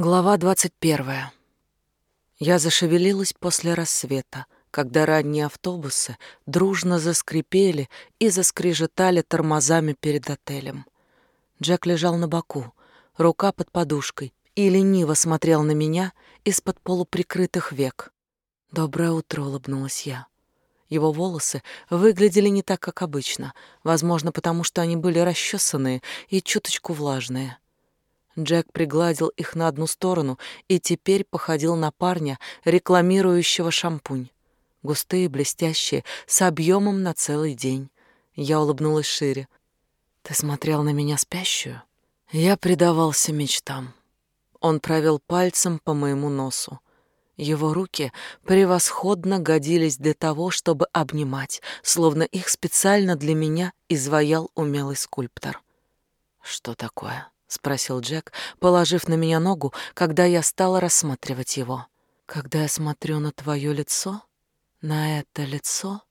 Глава двадцать первая. Я зашевелилась после рассвета, когда ранние автобусы дружно заскрипели и заскрежетали тормозами перед отелем. Джек лежал на боку, рука под подушкой, и лениво смотрел на меня из-под полуприкрытых век. «Доброе утро», — улыбнулась я. Его волосы выглядели не так, как обычно, возможно, потому что они были расчесанные и чуточку влажные. Джек пригладил их на одну сторону и теперь походил на парня, рекламирующего шампунь. Густые, блестящие, с объемом на целый день. Я улыбнулась шире. «Ты смотрел на меня спящую?» Я предавался мечтам. Он провел пальцем по моему носу. Его руки превосходно годились для того, чтобы обнимать, словно их специально для меня изваял умелый скульптор. «Что такое?» — спросил Джек, положив на меня ногу, когда я стала рассматривать его. «Когда я смотрю на твое лицо, на это лицо...»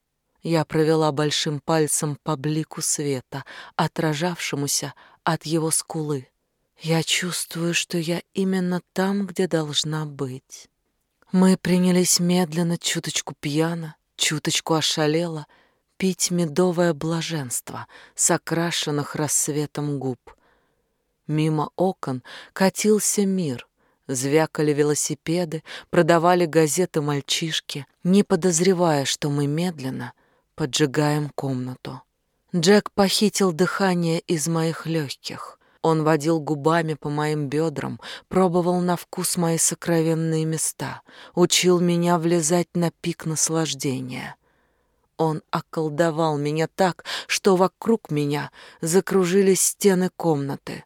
Я провела большим пальцем по блику света, отражавшемуся от его скулы. Я чувствую, что я именно там, где должна быть. Мы принялись медленно, чуточку пьяно, чуточку ошалело, пить медовое блаженство с окрашенных рассветом губ. Мимо окон катился мир. Звякали велосипеды, продавали газеты мальчишки, не подозревая, что мы медленно поджигаем комнату. Джек похитил дыхание из моих легких. Он водил губами по моим бедрам, пробовал на вкус мои сокровенные места, учил меня влезать на пик наслаждения. Он околдовал меня так, что вокруг меня закружились стены комнаты.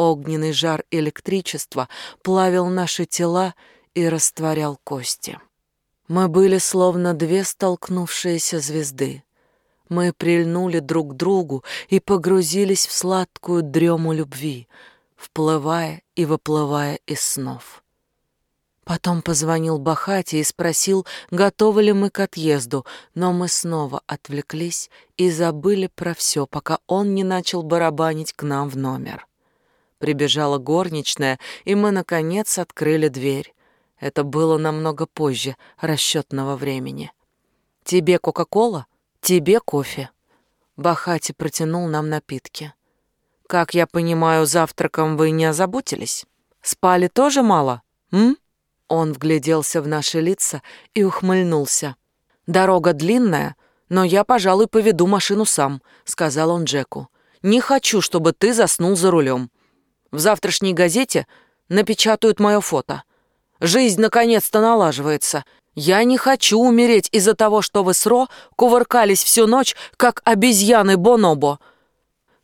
Огненный жар электричества плавил наши тела и растворял кости. Мы были словно две столкнувшиеся звезды. Мы прильнули друг к другу и погрузились в сладкую дрему любви, вплывая и выплывая из снов. Потом позвонил Бахати и спросил, готовы ли мы к отъезду, но мы снова отвлеклись и забыли про все, пока он не начал барабанить к нам в номер. Прибежала горничная, и мы, наконец, открыли дверь. Это было намного позже расчетного времени. «Тебе Кока-Кола? Тебе кофе?» Бахати протянул нам напитки. «Как я понимаю, завтраком вы не озаботились? Спали тоже мало, м?» Он вгляделся в наши лица и ухмыльнулся. «Дорога длинная, но я, пожалуй, поведу машину сам», — сказал он Джеку. «Не хочу, чтобы ты заснул за рулем. В завтрашней газете напечатают мое фото. Жизнь наконец-то налаживается. Я не хочу умереть из-за того, что вы с Ро кувыркались всю ночь, как обезьяны Бонобо.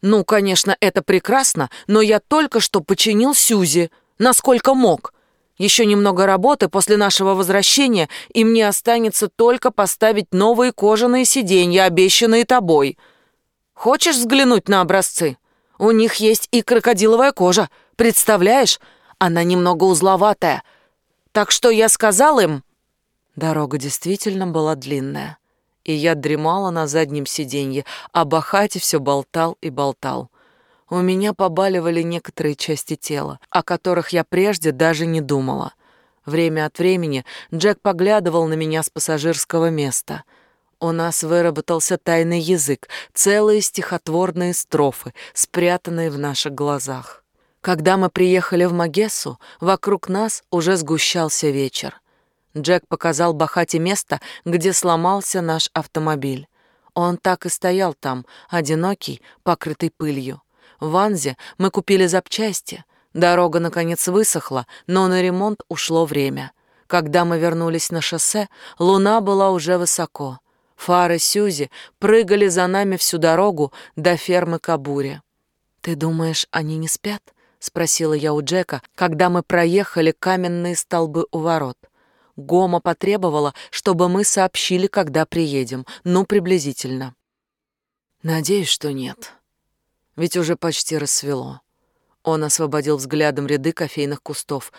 Ну, конечно, это прекрасно, но я только что починил Сюзи, насколько мог. Еще немного работы после нашего возвращения, и мне останется только поставить новые кожаные сиденья, обещанные тобой. Хочешь взглянуть на образцы?» У них есть и крокодиловая кожа, представляешь? Она немного узловатая. Так что я сказал им...» Дорога действительно была длинная, и я дремала на заднем сиденье, а Бахати все болтал и болтал. У меня побаливали некоторые части тела, о которых я прежде даже не думала. Время от времени Джек поглядывал на меня с пассажирского места — у нас выработался тайный язык, целые стихотворные строфы, спрятанные в наших глазах. Когда мы приехали в Магессу, вокруг нас уже сгущался вечер. Джек показал Бахате место, где сломался наш автомобиль. Он так и стоял там, одинокий, покрытый пылью. В Ванзе мы купили запчасти. Дорога, наконец, высохла, но на ремонт ушло время. Когда мы вернулись на шоссе, луна была уже высоко. Фары Сюзи прыгали за нами всю дорогу до фермы Кабури. «Ты думаешь, они не спят?» — спросила я у Джека, когда мы проехали каменные столбы у ворот. Гома потребовала, чтобы мы сообщили, когда приедем, ну, приблизительно. Надеюсь, что нет. Ведь уже почти рассвело. Он освободил взглядом ряды кофейных кустов,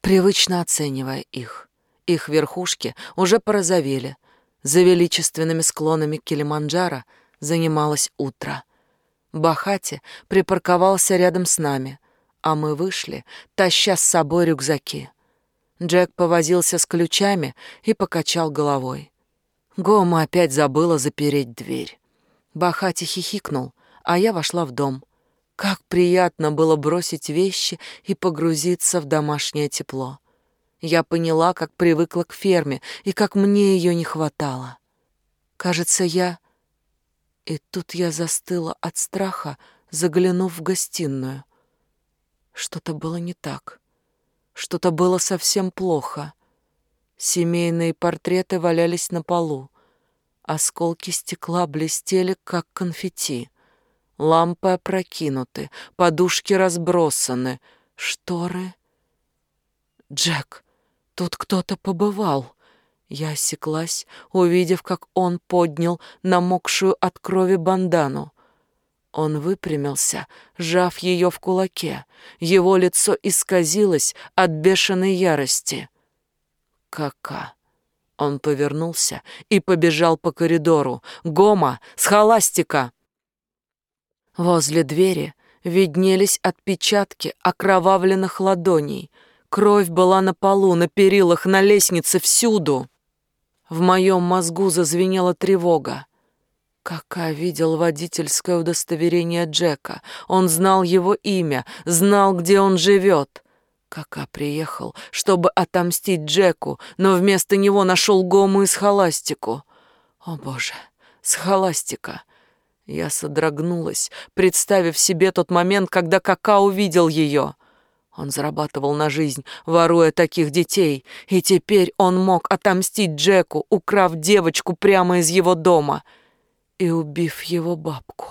привычно оценивая их. Их верхушки уже порозовели, за величественными склонами Килиманджаро занималось утро. Бахати припарковался рядом с нами, а мы вышли, таща с собой рюкзаки. Джек повозился с ключами и покачал головой. Гома опять забыла запереть дверь. Бахати хихикнул, а я вошла в дом. Как приятно было бросить вещи и погрузиться в домашнее тепло. Я поняла, как привыкла к ферме и как мне ее не хватало. Кажется, я... И тут я застыла от страха, заглянув в гостиную. Что-то было не так. Что-то было совсем плохо. Семейные портреты валялись на полу. Осколки стекла блестели, как конфетти. Лампы опрокинуты, подушки разбросаны, шторы... Джек, тут кто-то побывал. Я осеклась, увидев, как он поднял намокшую от крови бандану. Он выпрямился, сжав ее в кулаке. Его лицо исказилось от бешеной ярости. Кака. Он повернулся и побежал по коридору. «Гома! Схоластика!» Возле двери виднелись отпечатки окровавленных ладоней. Кровь была на полу, на перилах, на лестнице, всюду. В моем мозгу зазвенела тревога. Кака видел водительское удостоверение Джека. Он знал его имя, знал, где он живет. Кака приехал, чтобы отомстить Джеку, но вместо него нашел Гому и Схоластику. О, Боже, Схоластика! Я содрогнулась, представив себе тот момент, когда Кака увидел ее. Он зарабатывал на жизнь, воруя таких детей, и теперь он мог отомстить Джеку, украв девочку прямо из его дома — и убив его бабку.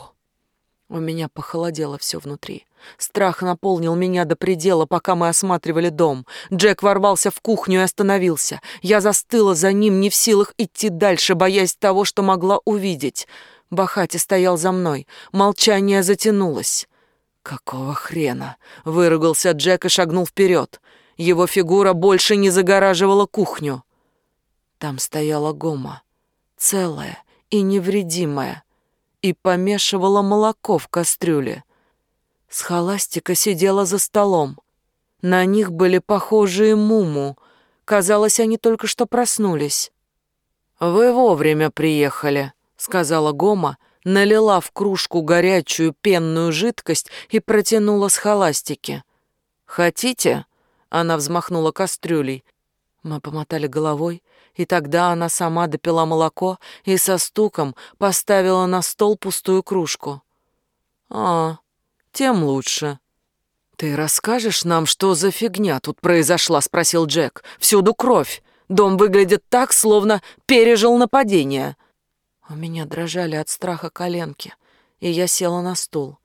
У меня похолодело все внутри. Страх наполнил меня до предела, пока мы осматривали дом. Джек ворвался в кухню и остановился. Я застыла за ним, не в силах идти дальше, боясь того, что могла увидеть. Бахати стоял за мной. Молчание затянулось. «Какого хрена?» — выругался Джек и шагнул вперед. Его фигура больше не загораживала кухню. Там стояла Гома, целая, и невредимая, и помешивала молоко в кастрюле. Схоластика сидела за столом. На них были похожие муму. Казалось, они только что проснулись. «Вы вовремя приехали», — сказала Гома, налила в кружку горячую пенную жидкость и протянула с холастики. «Хотите?» — она взмахнула кастрюлей. Мы помотали головой, и тогда она сама допила молоко и со стуком поставила на стол пустую кружку. «А, тем лучше». «Ты расскажешь нам, что за фигня тут произошла?» — спросил Джек. «Всюду кровь. Дом выглядит так, словно пережил нападение». У меня дрожали от страха коленки, и я села на стул.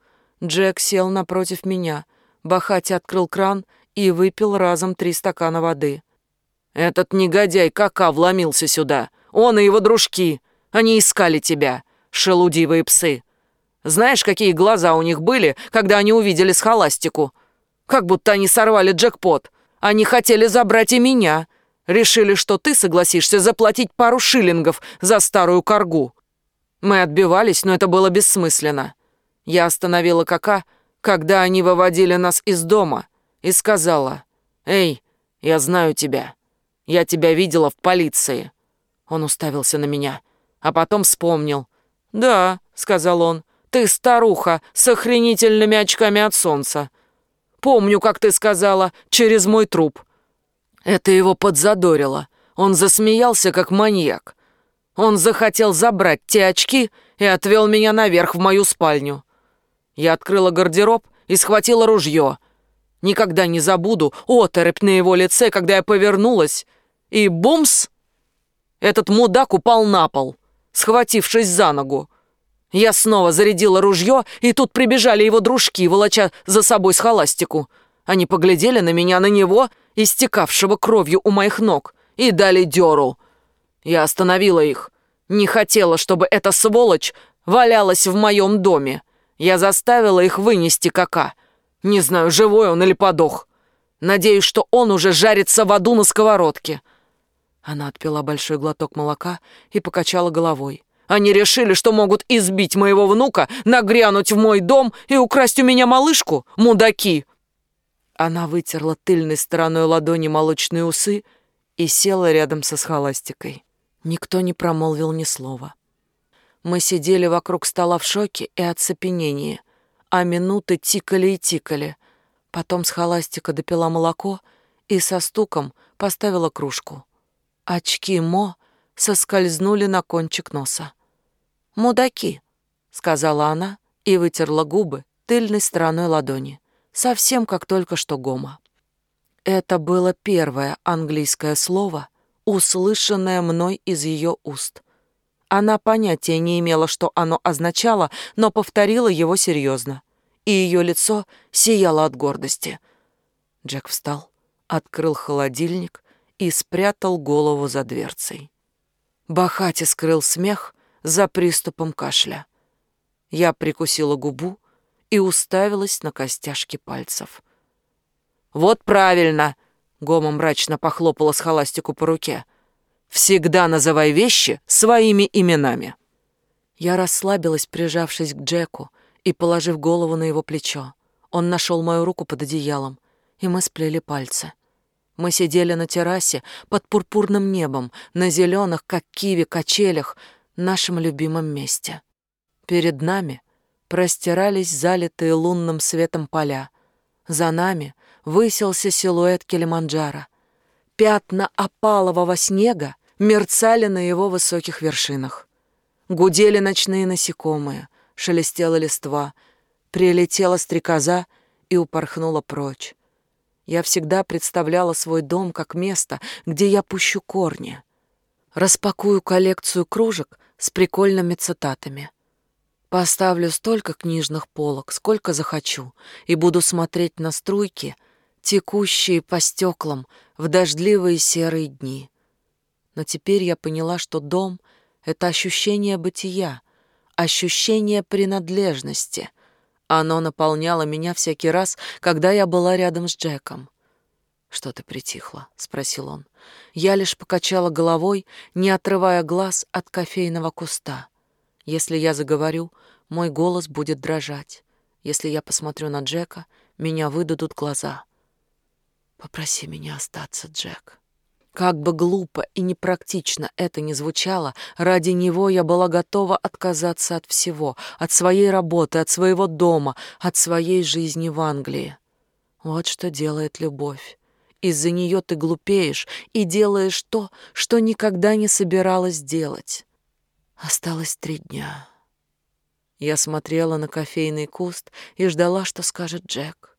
Джек сел напротив меня. Бахати открыл кран и выпил разом три стакана воды. Этот негодяй Кака вломился сюда. Он и его дружки. Они искали тебя, шелудивые псы. Знаешь, какие глаза у них были, когда они увидели схоластику? Как будто они сорвали джекпот. Они хотели забрать и меня. Решили, что ты согласишься заплатить пару шиллингов за старую коргу. Мы отбивались, но это было бессмысленно. Я остановила Кака, когда они выводили нас из дома, и сказала, «Эй, я знаю тебя. Я тебя видела в полиции». Он уставился на меня, а потом вспомнил. «Да», — сказал он, — «ты старуха с охренительными очками от солнца. Помню, как ты сказала, через мой труп». Это его подзадорило. Он засмеялся, как маньяк. Он захотел забрать те очки и отвел меня наверх в мою спальню. Я открыла гардероб и схватила ружье. Никогда не забуду оторопь на его лице, когда я повернулась и бумс! Этот мудак упал на пол, схватившись за ногу. Я снова зарядила ружье, и тут прибежали его дружки, волоча за собой с холастику. Они поглядели на меня, на него, истекавшего кровью у моих ног, и дали дёру. Я остановила их. Не хотела, чтобы эта сволочь валялась в моем доме. Я заставила их вынести кака. Не знаю, живой он или подох. Надеюсь, что он уже жарится в аду на сковородке. Она отпила большой глоток молока и покачала головой. Они решили, что могут избить моего внука, нагрянуть в мой дом и украсть у меня малышку? Мудаки! Она вытерла тыльной стороной ладони молочные усы и села рядом со схоластикой. Никто не промолвил ни слова. Мы сидели вокруг стола в шоке и оцепенении, а минуты тикали и тикали. Потом схоластика допила молоко и со стуком поставила кружку. Очки Мо соскользнули на кончик носа. «Мудаки», — сказала она и вытерла губы тыльной стороной ладони, совсем как только что Гома. Это было первое английское слово, услышанное мной из ее уст. Она понятия не имела, что оно означало, но повторила его серьезно, и ее лицо сияло от гордости. Джек встал, открыл холодильник и спрятал голову за дверцей. Бахати скрыл смех, за приступом кашля. Я прикусила губу и уставилась на костяшки пальцев. «Вот правильно!» — Гома мрачно похлопала с холастику по руке. «Всегда называй вещи своими именами!» Я расслабилась, прижавшись к Джеку и положив голову на его плечо. Он нашел мою руку под одеялом, и мы сплели пальцы. Мы сидели на террасе под пурпурным небом, на зеленых, как киви, качелях, нашем любимом месте. Перед нами простирались залитые лунным светом поля. За нами высился силуэт Килиманджаро. Пятна опалового снега мерцали на его высоких вершинах. Гудели ночные насекомые, шелестела листва, прилетела стрекоза и упорхнула прочь. Я всегда представляла свой дом как место, где я пущу корни. Распакую коллекцию кружек с прикольными цитатами. Поставлю столько книжных полок, сколько захочу, и буду смотреть на струйки, текущие по стеклам в дождливые серые дни. Но теперь я поняла, что дом — это ощущение бытия, ощущение принадлежности. Оно наполняло меня всякий раз, когда я была рядом с Джеком. «Что ты притихла?» — спросил он. Я лишь покачала головой, не отрывая глаз от кофейного куста. Если я заговорю, мой голос будет дрожать. Если я посмотрю на Джека, меня выдадут глаза. Попроси меня остаться, Джек. Как бы глупо и непрактично это ни звучало, ради него я была готова отказаться от всего, от своей работы, от своего дома, от своей жизни в Англии. Вот что делает любовь. Из-за нее ты глупеешь и делаешь то, что никогда не собиралась делать. Осталось три дня. Я смотрела на кофейный куст и ждала, что скажет Джек.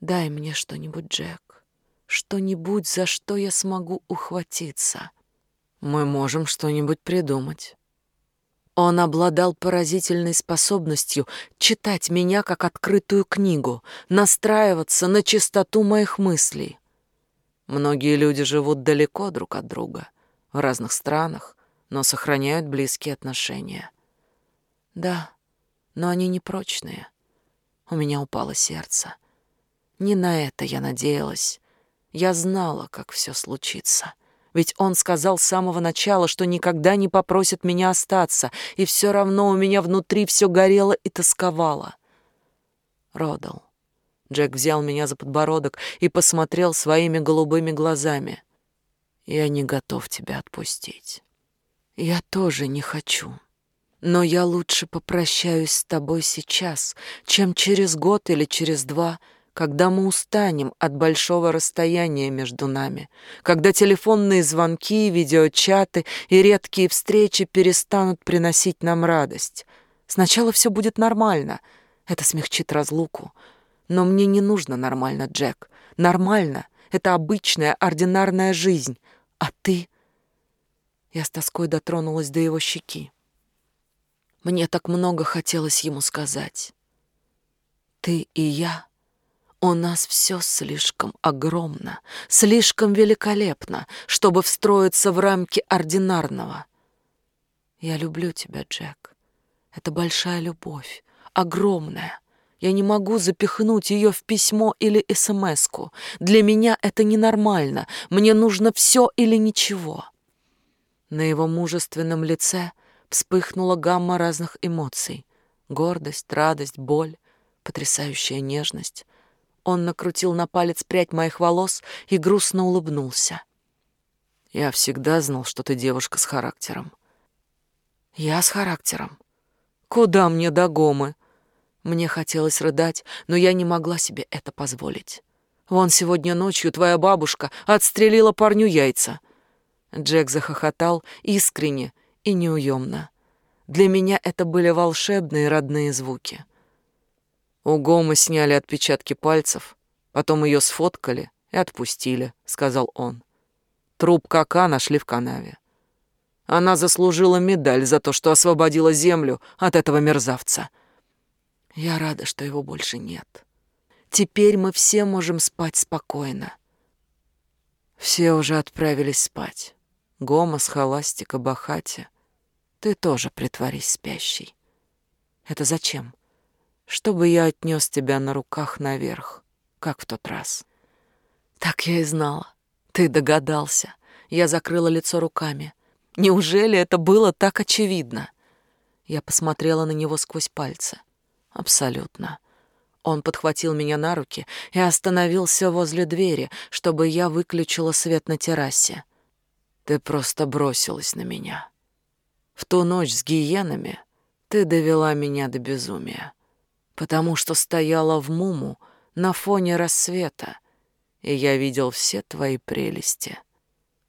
«Дай мне что-нибудь, Джек. Что-нибудь, за что я смогу ухватиться. Мы можем что-нибудь придумать». Он обладал поразительной способностью читать меня как открытую книгу, настраиваться на чистоту моих мыслей. Многие люди живут далеко друг от друга, в разных странах, но сохраняют близкие отношения. Да, но они непрочные. У меня упало сердце. Не на это я надеялась. Я знала, как все случится. Ведь он сказал с самого начала, что никогда не попросит меня остаться, и все равно у меня внутри все горело и тосковало. Родал. Джек взял меня за подбородок и посмотрел своими голубыми глазами. «Я не готов тебя отпустить. Я тоже не хочу. Но я лучше попрощаюсь с тобой сейчас, чем через год или через два, когда мы устанем от большого расстояния между нами, когда телефонные звонки, видеочаты и редкие встречи перестанут приносить нам радость. Сначала все будет нормально, это смягчит разлуку, но мне не нужно нормально, Джек. Нормально — это обычная, ординарная жизнь. А ты... Я с тоской дотронулась до его щеки. Мне так много хотелось ему сказать. Ты и я... У нас все слишком огромно, слишком великолепно, чтобы встроиться в рамки ординарного. Я люблю тебя, Джек. Это большая любовь, огромная, я не могу запихнуть ее в письмо или СМСку. Для меня это ненормально. Мне нужно все или ничего. На его мужественном лице вспыхнула гамма разных эмоций. Гордость, радость, боль, потрясающая нежность. Он накрутил на палец прядь моих волос и грустно улыбнулся. Я всегда знал, что ты девушка с характером. Я с характером. Куда мне до гомы? Мне хотелось рыдать, но я не могла себе это позволить. Вон сегодня ночью твоя бабушка отстрелила парню яйца. Джек захохотал искренне и неуемно. Для меня это были волшебные родные звуки. У Гомы сняли отпечатки пальцев, потом ее сфоткали и отпустили, сказал он. Труп Кака нашли в канаве. Она заслужила медаль за то, что освободила землю от этого мерзавца. Я рада, что его больше нет. Теперь мы все можем спать спокойно. Все уже отправились спать. Гома, Схоластика, Бахати. Ты тоже притворись спящей. Это зачем? Чтобы я отнес тебя на руках наверх, как в тот раз. Так я и знала. Ты догадался. Я закрыла лицо руками. Неужели это было так очевидно? Я посмотрела на него сквозь пальцы. Абсолютно. Он подхватил меня на руки и остановился возле двери, чтобы я выключила свет на террасе. Ты просто бросилась на меня. В ту ночь с гиенами ты довела меня до безумия, потому что стояла в муму на фоне рассвета, и я видел все твои прелести.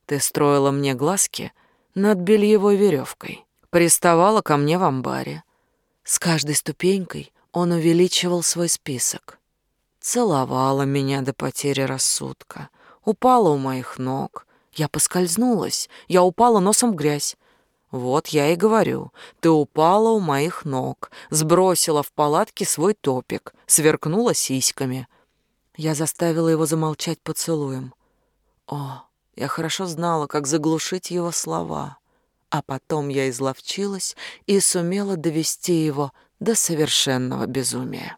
Ты строила мне глазки над бельевой веревкой, приставала ко мне в амбаре. С каждой ступенькой он увеличивал свой список. Целовала меня до потери рассудка, упала у моих ног. Я поскользнулась, я упала носом в грязь. Вот я и говорю, ты упала у моих ног, сбросила в палатке свой топик, сверкнула сиськами — я заставила его замолчать поцелуем. О, я хорошо знала, как заглушить его слова. А потом я изловчилась и сумела довести его до совершенного безумия.